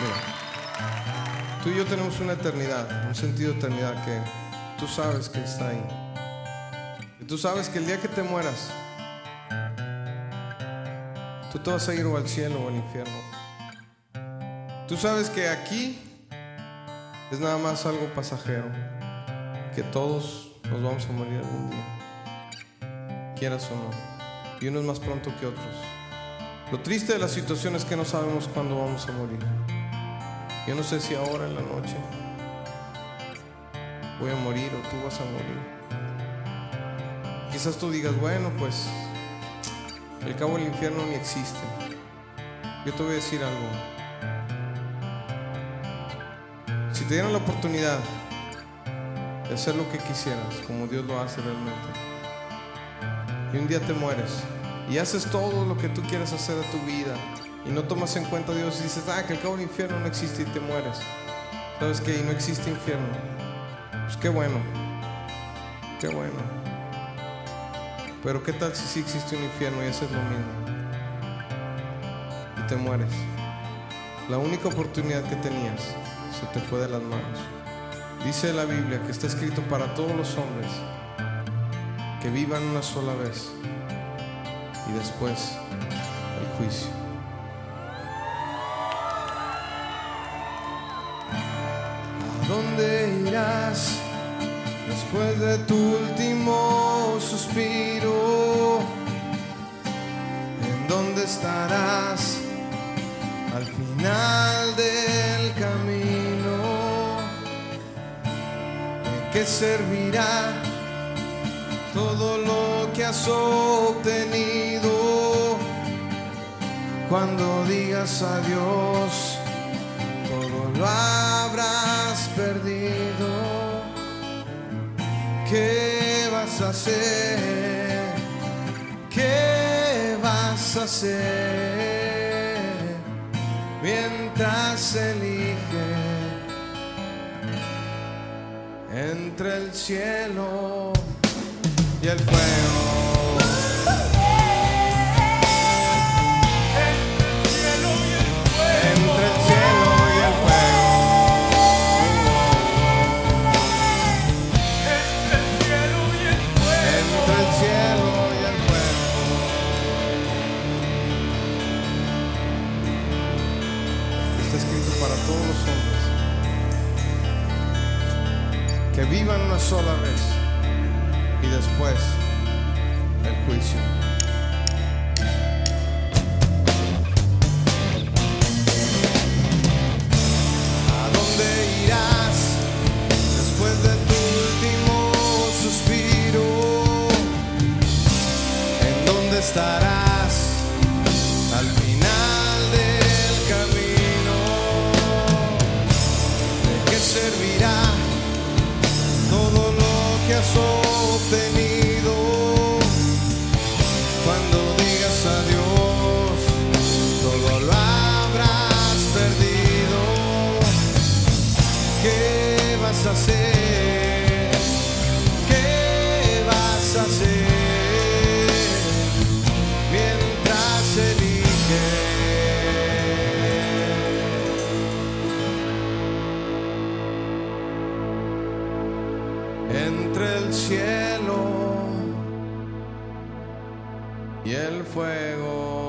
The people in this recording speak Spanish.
Mira, tú y yo tenemos una eternidad, un sentido de eternidad que tú sabes que está ahí. Y tú sabes que el día que te mueras, tú te vas a ir o al cielo o al infierno. Tú sabes que aquí es nada más algo pasajero, que todos nos vamos a morir algún día, quieras o no, y unos más pronto que otros. Lo triste de la situación es que no sabemos cuándo vamos a morir. Yo no sé si ahora en la noche voy a morir o tú vas a morir. Quizás tú digas, bueno, pues el cabo del infierno ni existe. Yo te voy a decir algo. Si te dieran la oportunidad de hacer lo que quisieras, como Dios lo hace realmente, y un día te mueres y haces todo lo que tú quieras hacer de tu vida y no tomas en cuenta a Dios y dices, ah, que el cabo del infierno no existe y te mueres. ¿Sabes qué? Y no existe infierno. Pues qué bueno. Qué bueno. Pero qué tal si sí existe un infierno y haces lo mismo. Y te mueres. La única oportunidad que tenías se te fue de las manos. Dice la Biblia que está escrito para todos los hombres que vivan una sola vez y después el juicio. ¿A dónde irás después de tu último suspiro? ¿En dónde estarás al final del camino? ¿De qué servirá todo lo que has obtenido? Cuando digas adiós, todo lo habrás perdido. ¿Qué vas a hacer? ¿Qué vas a hacer mientras elige entre el cielo y el fuego? Entre el cielo y el fuego. Entre el cielo y el fuego. Está escrito para todos los hombres que vivan una sola vez y después el juicio. Entre el cielo y el fuego?